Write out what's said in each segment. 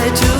I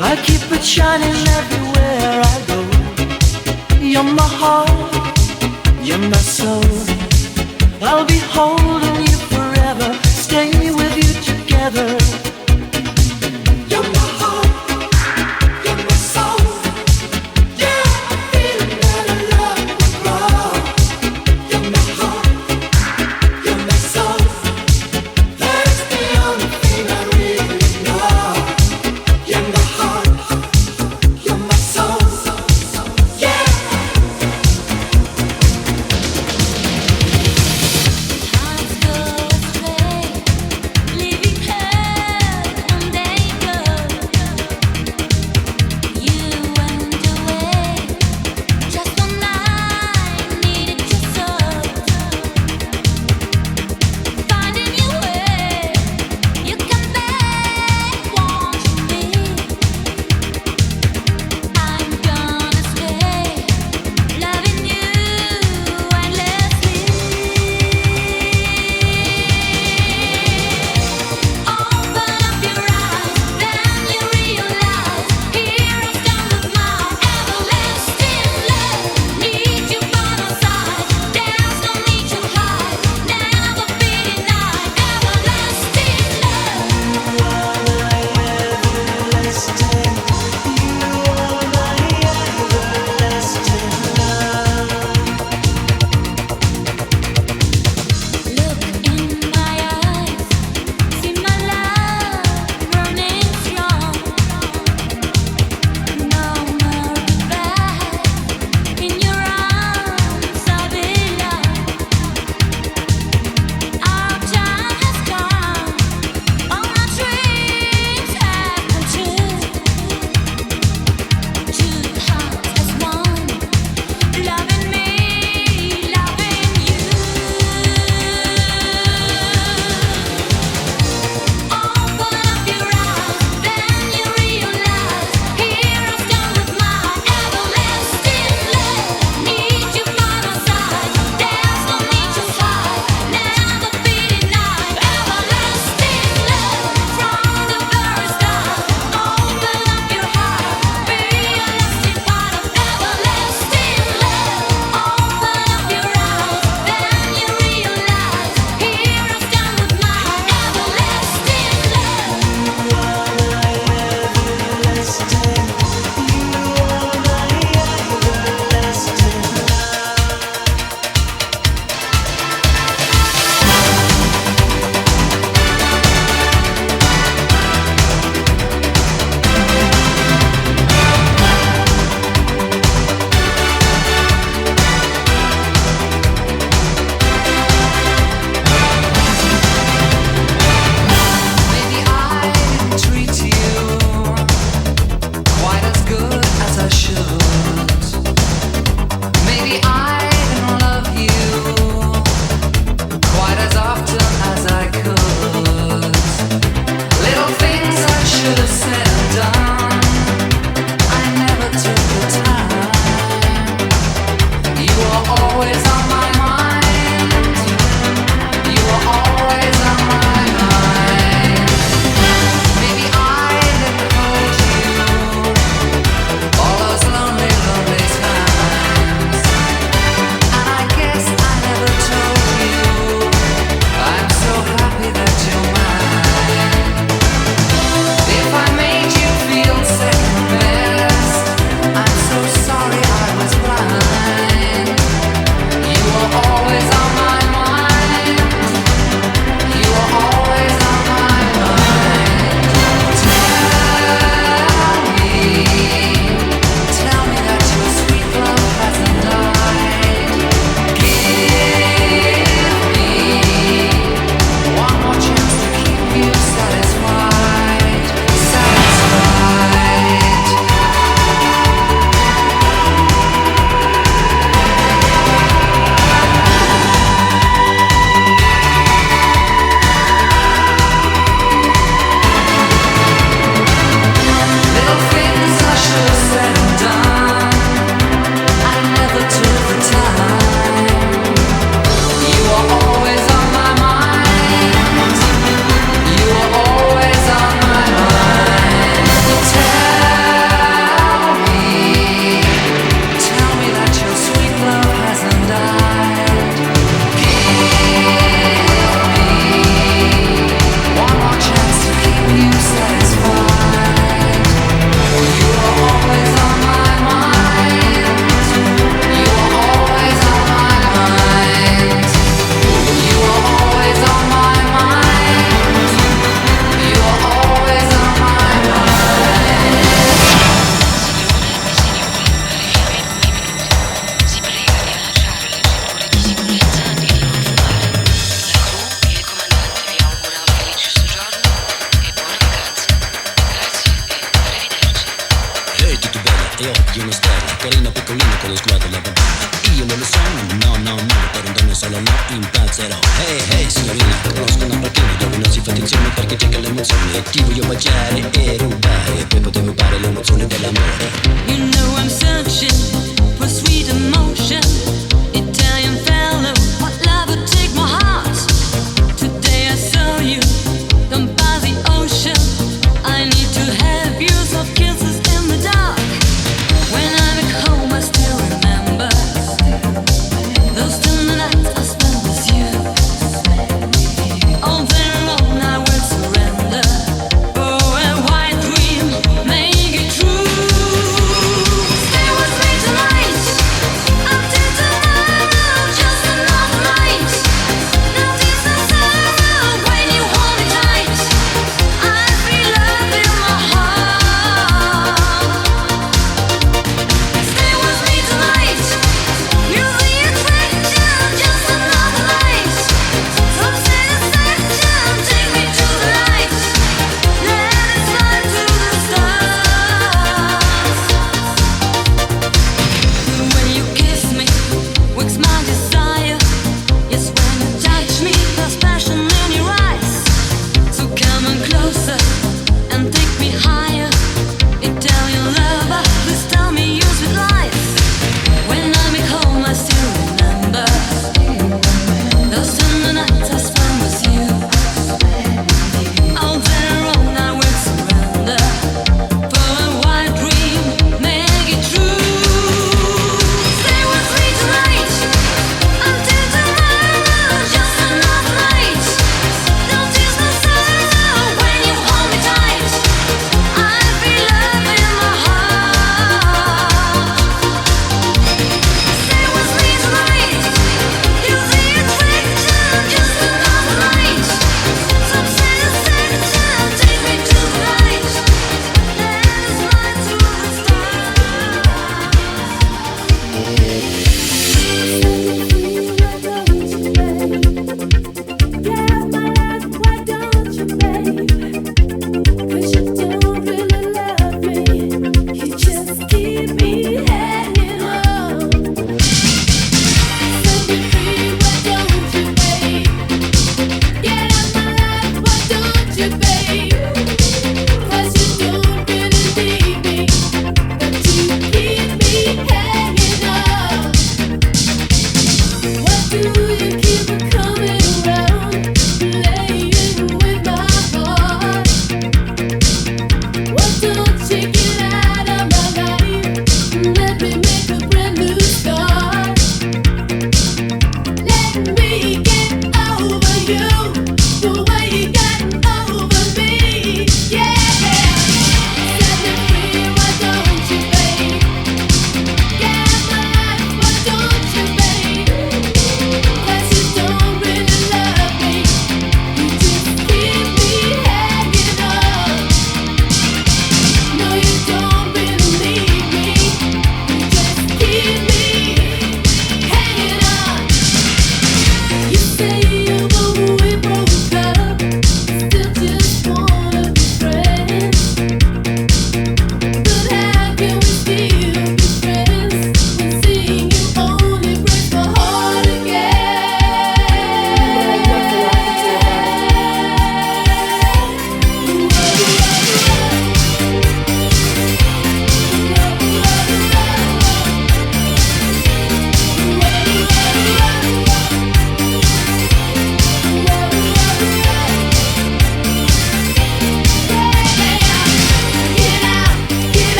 I keep it shining everywhere I go. You're my heart, you're my soul. I'll be holding you forever, stay with you together.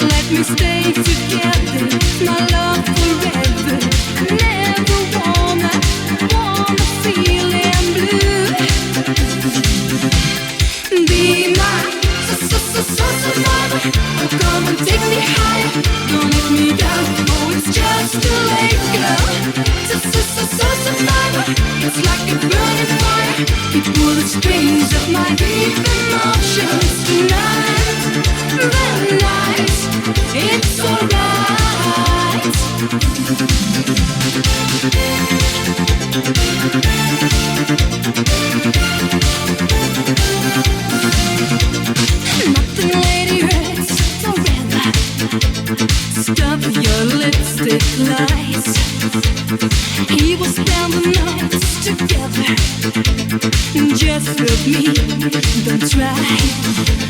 Let me stay together, my love. Thank you.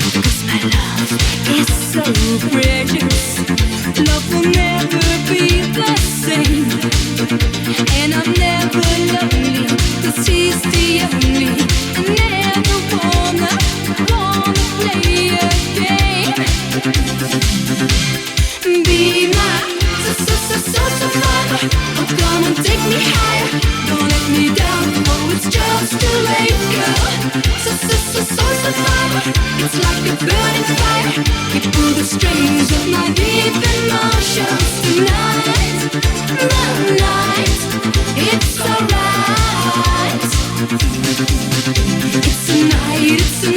It's a night, it's a